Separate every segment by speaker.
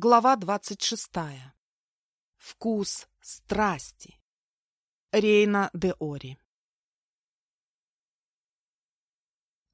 Speaker 1: Глава двадцать шестая. Вкус страсти. Рейна де Ори.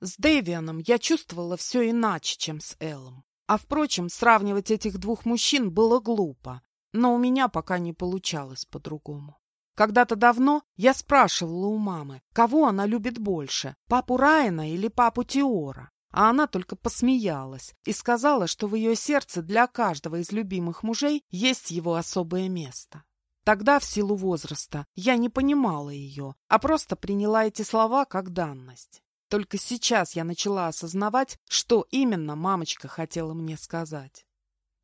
Speaker 1: С Дэвианом я чувствовала все иначе, чем с Эллом. А, впрочем, сравнивать этих двух мужчин было глупо, но у меня пока не получалось по-другому. Когда-то давно я спрашивала у мамы, кого она любит больше, папу Райана или папу Теора а она только посмеялась и сказала, что в ее сердце для каждого из любимых мужей есть его особое место. Тогда, в силу возраста, я не понимала ее, а просто приняла эти слова как данность. Только сейчас я начала осознавать, что именно мамочка хотела мне сказать.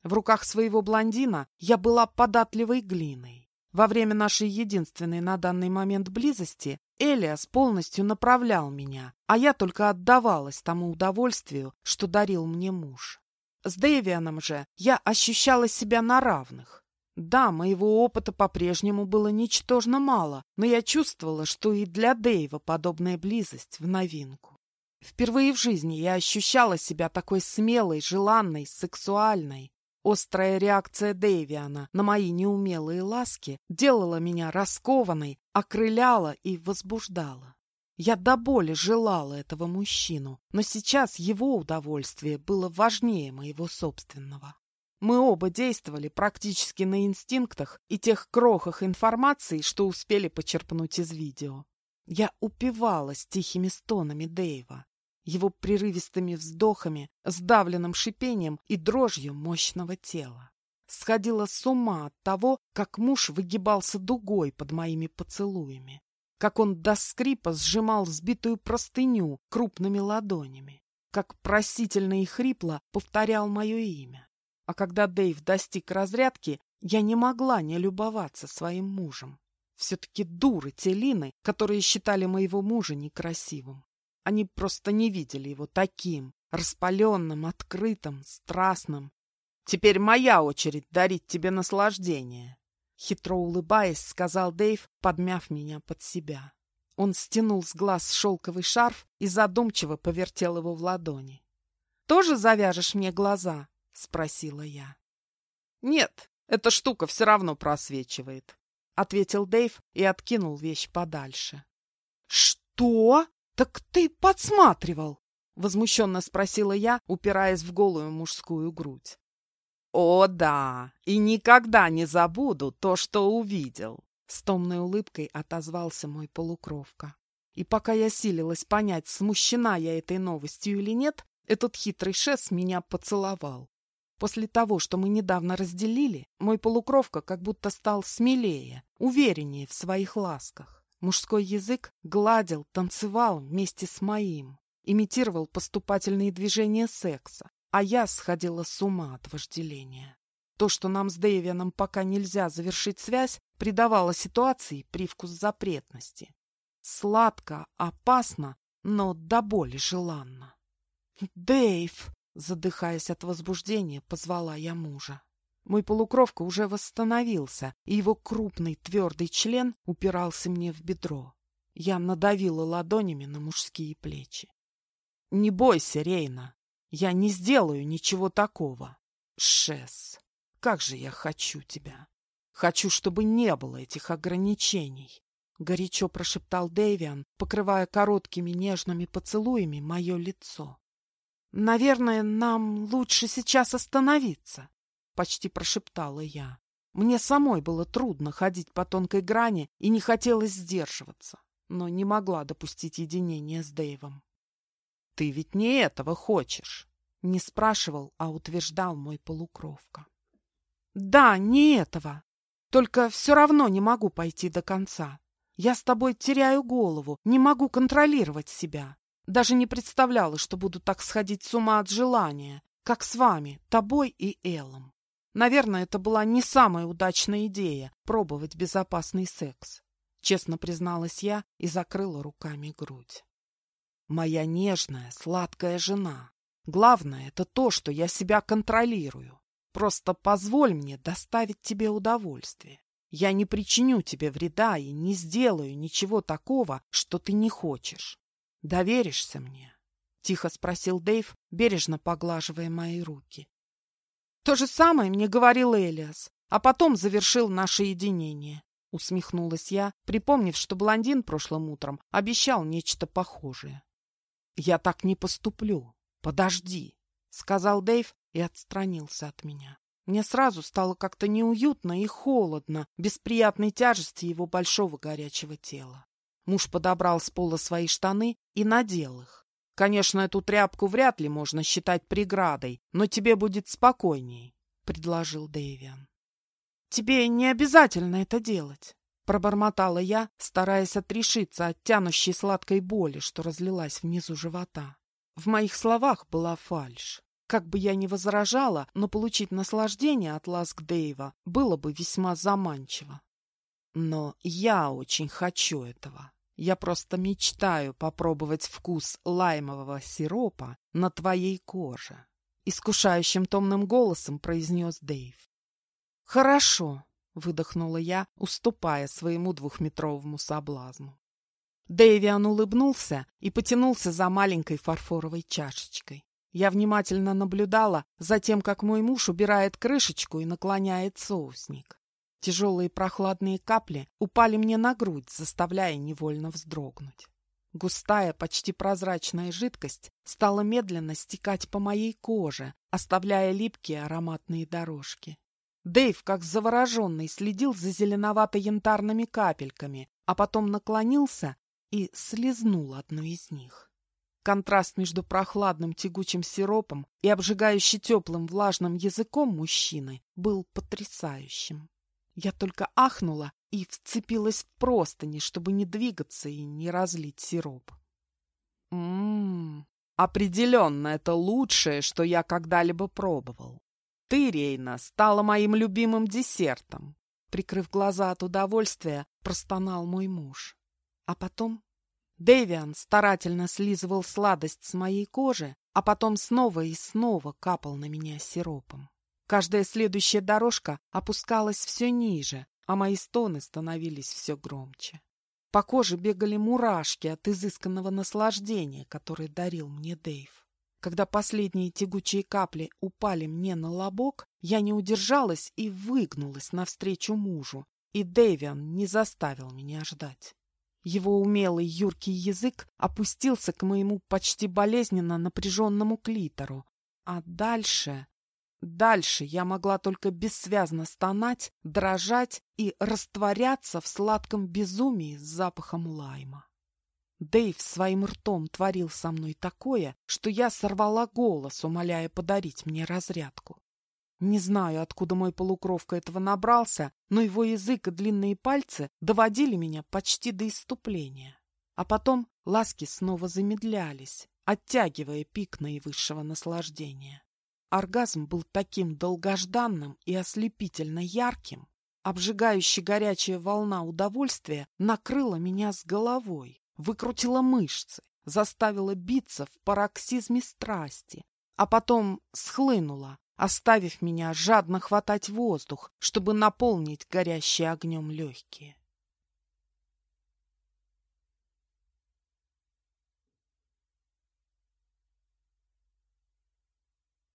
Speaker 1: В руках своего блондина я была податливой глиной. Во время нашей единственной на данный момент близости Элиас полностью направлял меня, а я только отдавалась тому удовольствию, что дарил мне муж. С Дэвианом же я ощущала себя на равных. Да, моего опыта по-прежнему было ничтожно мало, но я чувствовала, что и для Дэйва подобная близость в новинку. Впервые в жизни я ощущала себя такой смелой, желанной, сексуальной. Острая реакция Дэвиана на мои неумелые ласки делала меня раскованной, окрыляла и возбуждала. Я до боли желала этого мужчину, но сейчас его удовольствие было важнее моего собственного. Мы оба действовали практически на инстинктах и тех крохах информации, что успели почерпнуть из видео. Я упивалась тихими стонами Дэйва его прерывистыми вздохами, сдавленным шипением и дрожью мощного тела. Сходила с ума от того, как муж выгибался дугой под моими поцелуями, как он до скрипа сжимал сбитую простыню крупными ладонями, как просительно и хрипло повторял мое имя. А когда Дэйв достиг разрядки, я не могла не любоваться своим мужем. Все-таки дуры те Лины, которые считали моего мужа некрасивым. Они просто не видели его таким, распаленным, открытым, страстным. «Теперь моя очередь дарить тебе наслаждение», — хитро улыбаясь, сказал Дэйв, подмяв меня под себя. Он стянул с глаз шелковый шарф и задумчиво повертел его в ладони. «Тоже завяжешь мне глаза?» — спросила я. «Нет, эта штука все равно просвечивает», — ответил Дэйв и откинул вещь подальше. «Что?» «Так ты подсматривал?» — возмущенно спросила я, упираясь в голую мужскую грудь. «О, да! И никогда не забуду то, что увидел!» С томной улыбкой отозвался мой полукровка. И пока я силилась понять, смущена я этой новостью или нет, этот хитрый шес меня поцеловал. После того, что мы недавно разделили, мой полукровка как будто стал смелее, увереннее в своих ласках. Мужской язык гладил, танцевал вместе с моим, имитировал поступательные движения секса, а я сходила с ума от вожделения. То, что нам с Дэвианом пока нельзя завершить связь, придавало ситуации привкус запретности. Сладко, опасно, но до боли желанно. «Дэйв!» — задыхаясь от возбуждения, позвала я мужа. Мой полукровка уже восстановился, и его крупный твердый член упирался мне в бедро. Я надавила ладонями на мужские плечи. «Не бойся, Рейна, я не сделаю ничего такого. Шес, как же я хочу тебя! Хочу, чтобы не было этих ограничений!» Горячо прошептал Дэвиан, покрывая короткими нежными поцелуями мое лицо. «Наверное, нам лучше сейчас остановиться», почти прошептала я. Мне самой было трудно ходить по тонкой грани и не хотелось сдерживаться, но не могла допустить единения с Дэйвом. «Ты ведь не этого хочешь!» Не спрашивал, а утверждал мой полукровка. «Да, не этого. Только все равно не могу пойти до конца. Я с тобой теряю голову, не могу контролировать себя. Даже не представляла, что буду так сходить с ума от желания, как с вами, тобой и Эллом. Наверное, это была не самая удачная идея — пробовать безопасный секс. Честно призналась я и закрыла руками грудь. Моя нежная, сладкая жена. Главное — это то, что я себя контролирую. Просто позволь мне доставить тебе удовольствие. Я не причиню тебе вреда и не сделаю ничего такого, что ты не хочешь. Доверишься мне? — тихо спросил Дэйв, бережно поглаживая мои руки. То же самое мне говорил Элиас, а потом завершил наше единение. Усмехнулась я, припомнив, что блондин прошлым утром обещал нечто похожее. «Я так не поступлю. Подожди», — сказал Дэйв и отстранился от меня. Мне сразу стало как-то неуютно и холодно, без приятной тяжести его большого горячего тела. Муж подобрал с пола свои штаны и надел их. Конечно, эту тряпку вряд ли можно считать преградой, но тебе будет спокойней, — предложил Дэвиан. Тебе не обязательно это делать, — пробормотала я, стараясь отрешиться от тянущей сладкой боли, что разлилась внизу живота. В моих словах была фальшь. Как бы я ни возражала, но получить наслаждение от ласк Дэйва было бы весьма заманчиво. Но я очень хочу этого. Я просто мечтаю попробовать вкус лаймового сиропа на твоей коже. Искушающим томным голосом произнес Дэйв. Хорошо, выдохнула я, уступая своему двухметровому соблазну. Дэвиан улыбнулся и потянулся за маленькой фарфоровой чашечкой. Я внимательно наблюдала за тем, как мой муж убирает крышечку и наклоняет соусник. Тяжелые прохладные капли упали мне на грудь, заставляя невольно вздрогнуть. Густая, почти прозрачная жидкость стала медленно стекать по моей коже, оставляя липкие ароматные дорожки. Дэйв, как завороженный, следил за зеленовато-янтарными капельками, а потом наклонился и слезнул одну из них. Контраст между прохладным тягучим сиропом и обжигающе теплым влажным языком мужчины был потрясающим. Я только ахнула и вцепилась в простыни, чтобы не двигаться и не разлить сироп. Ммм, определенно это лучшее, что я когда-либо пробовал. Ты, Рейна, стала моим любимым десертом. Прикрыв глаза от удовольствия, простонал мой муж. А потом Дэвиан старательно слизывал сладость с моей кожи, а потом снова и снова капал на меня сиропом. Каждая следующая дорожка опускалась все ниже, а мои стоны становились все громче. По коже бегали мурашки от изысканного наслаждения, которое дарил мне Дэйв. Когда последние тягучие капли упали мне на лобок, я не удержалась и выгнулась навстречу мужу, и Дэвиан не заставил меня ждать. Его умелый юркий язык опустился к моему почти болезненно напряженному клитору. А дальше... Дальше я могла только бессвязно стонать, дрожать и растворяться в сладком безумии с запахом лайма. Дэйв своим ртом творил со мной такое, что я сорвала голос, умоляя подарить мне разрядку. Не знаю, откуда мой полукровка этого набрался, но его язык и длинные пальцы доводили меня почти до иступления. А потом ласки снова замедлялись, оттягивая пик наивысшего наслаждения. Оргазм был таким долгожданным и ослепительно ярким. Обжигающая горячая волна удовольствия накрыла меня с головой, выкрутила мышцы, заставила биться в пароксизме страсти, а потом схлынула, оставив меня жадно хватать воздух, чтобы наполнить горящие огнем легкие.